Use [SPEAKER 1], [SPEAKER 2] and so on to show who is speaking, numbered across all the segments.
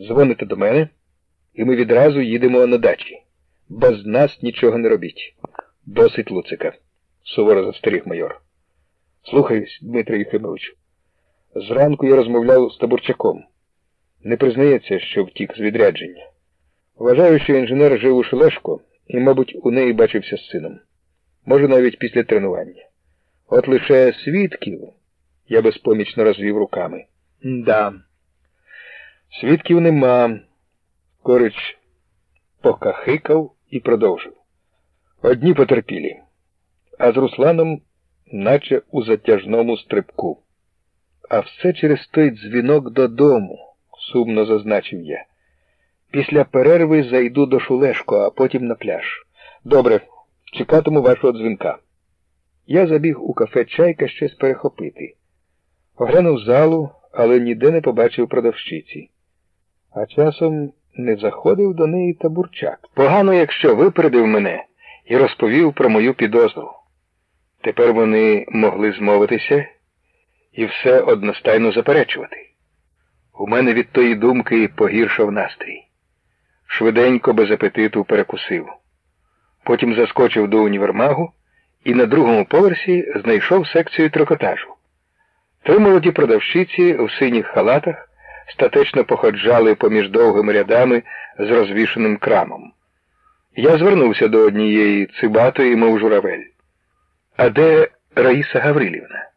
[SPEAKER 1] Дзвоните до мене, і ми відразу їдемо на дачі. Без нас нічого не робіть. Досить Луцика, суворо застеріг майор. Слухаюсь, Дмитро Єхимовичу. Зранку я розмовляв з Табурчаком. Не признається, що втік з відрядження. Вважаю, що інженер жив у Шелешко і, мабуть, у неї бачився з сином. Може, навіть після тренування. От лише свідків я безпомічно розвів руками. Да. Свідків нема. Корич покахикав і продовжив. Одні потерпілі, а з Русланом, наче у затяжному стрибку. А все через той дзвінок додому, сумно зазначив я. Після перерви зайду до Шулешко, а потім на пляж. Добре, чекатиму вашого дзвінка. Я забіг у кафе чайка щось перехопити. Оглянув залу, але ніде не побачив продавщиці. А часом не заходив до неї табурчак. Погано, якщо випередив мене і розповів про мою підозру. Тепер вони могли змовитися і все одностайно заперечувати. У мене від тої думки погіршав настрій. Швиденько, без апетиту перекусив. Потім заскочив до універмагу і на другому поверсі знайшов секцію трикотажу. Три молоді продавщиці у синіх халатах статечно походжали поміж довгими рядами з розвішеним крамом. Я звернувся до однієї цибатої, мов журавель. А де Раїса Гаврилівна?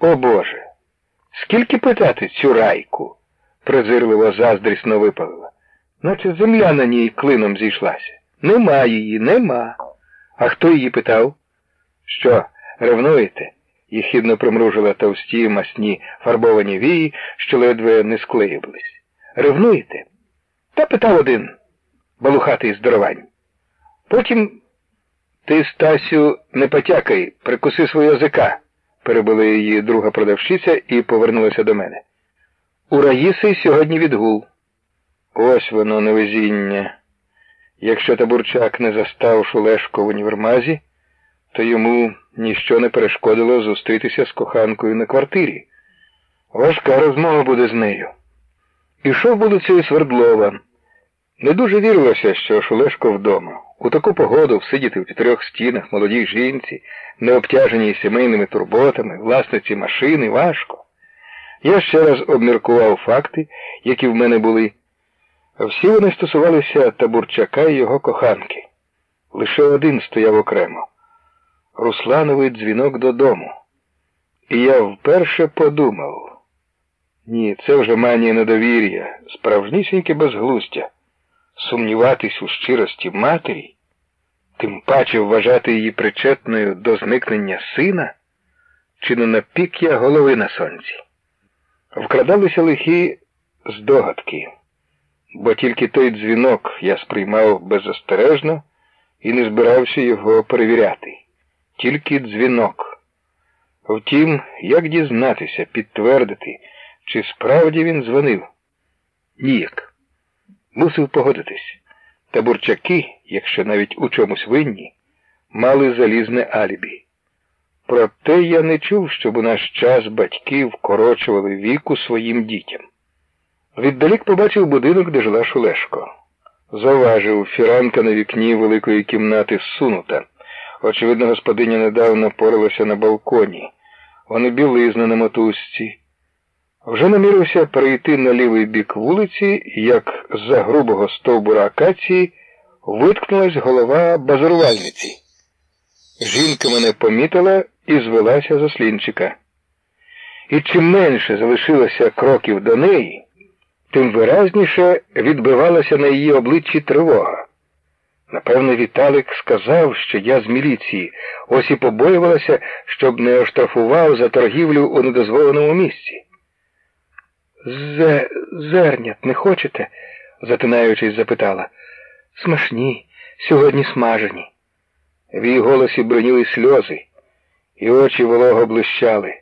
[SPEAKER 1] О Боже! Скільки питати цю райку? презирливо заздрісно випалила. Наче земля на ній клином зійшлася. Нема її, нема. А хто її питав? Що, ревнуєте? Їхідно примружила товсті масні фарбовані вії, що ледве не склеювались. Ревнуєте? Та питав один, балухатий здоровань. Потім ти, Стасю, не потякай, прикуси свого язика, перебила її друга продавщиця і повернулася до мене. У Раїси сьогодні відгул. Ось воно невезіння. Якщо табурчак не застав Шулешко в універмазі, то йому ніщо не перешкодило зустрітися з коханкою на квартирі. Важка розмова буде з нею. Ішов вулицею Свердлова. Не дуже вірилося, що Шулешко вдома. У таку погоду всидіти в чотирьох стінах молодій жінці, не обтяженій сімейними турботами, власниці машини, важко. Я ще раз обміркував факти, які в мене були. Всі вони стосувалися табурчака і його коханки. Лише один стояв окремо. Руслановий дзвінок додому. І я вперше подумав. Ні, це вже манія недовір'я, справжнісіньке безглуздя. Сумніватись у щирості матері, тим паче вважати її причетною до зникнення сина, чи не напік я голови на сонці. Вкрадалися лихі здогадки, бо тільки той дзвінок я сприймав беззастережно і не збирався його перевіряти. Тільки дзвінок. Втім, як дізнатися, підтвердити, чи справді він дзвонив? Ніяк. Мусив погодитись. Табурчаки, якщо навіть у чомусь винні, мали залізне алібі. Проте я не чув, щоб у наш час батьки вкорочували віку своїм дітям. Віддалік побачив будинок, де жила Шулешко. Заважив, фіранка на вікні великої кімнати всунута. Очевидно, господиня недавно поралася на балконі. Вони білизна на мотузці. Вже намірився перейти на лівий бік вулиці, як з-за грубого стовбура акації виткнулась голова базарувальниці. Жінка мене помітила і звелася за слінчика. І чим менше залишилося кроків до неї, тим виразніше відбивалася на її обличчі тривога. Напевно, Віталик сказав, що я з міліції, ось і побоювалася, щоб не оштрафував за торгівлю у недозволеному місці. Зе зернят не хочете? затинаючись, запитала. Смашні, сьогодні смажені. В її голосі броніли сльози, і очі волого блищали.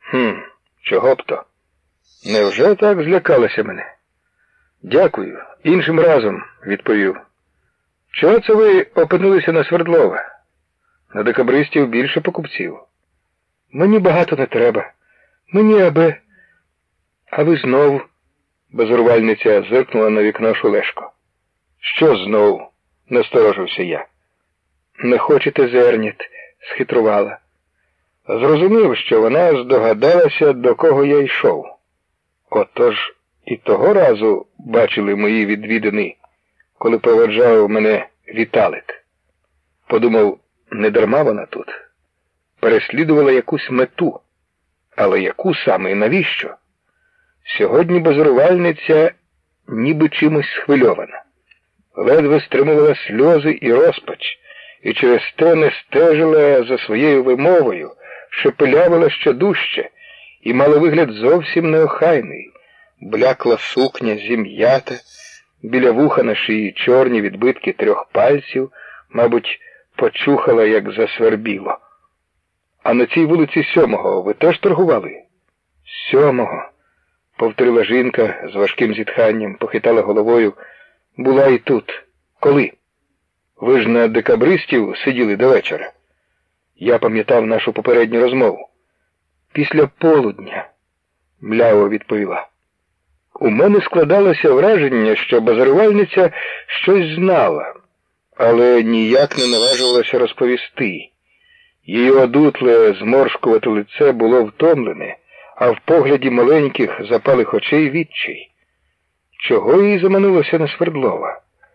[SPEAKER 1] Хм, чого б то? Невже так злякалася мене? Дякую, іншим разом, відповів. Чого це ви опинилися на Свердлова? На декабристів більше покупців. Мені багато не треба. Мені аби. А ви знову Безурвальниця зиркнула на вікно Шулешко. Що знов? насторожився я. Не хочете зерніт, схитрувала. Зрозумів, що вона здогадалася, до кого я йшов. Отож і того разу бачили мої відвідини, коли проводжав мене Віталик. Подумав, не дарма вона тут. Переслідувала якусь мету. Але яку саме і навіщо? Сьогодні базарувальниця ніби чимось схвильована. Ледве стримувала сльози і розпач, і через те не стежила за своєю вимовою, шепелявила ще дужче, і мала вигляд зовсім неохайний, блякла сукня зім'ята, біля вуха на шиї чорні відбитки трьох пальців, мабуть, почухала, як засвербіло. А на цій вулиці сьомого ви теж торгували? Сьомого, повторила жінка з важким зітханням, похитала головою. Була і тут. Коли? Ви ж на декабристів сиділи до вечора. Я пам'ятав нашу попередню розмову. Після полудня, мляво відповіла. У мене складалося враження, що базарувальниця щось знала, але ніяк не наважувалася розповісти. Її одутле, зморшкувате лице було втомлене, а в погляді маленьких запалих очей відчай. Чого їй заманилося на Свердлова?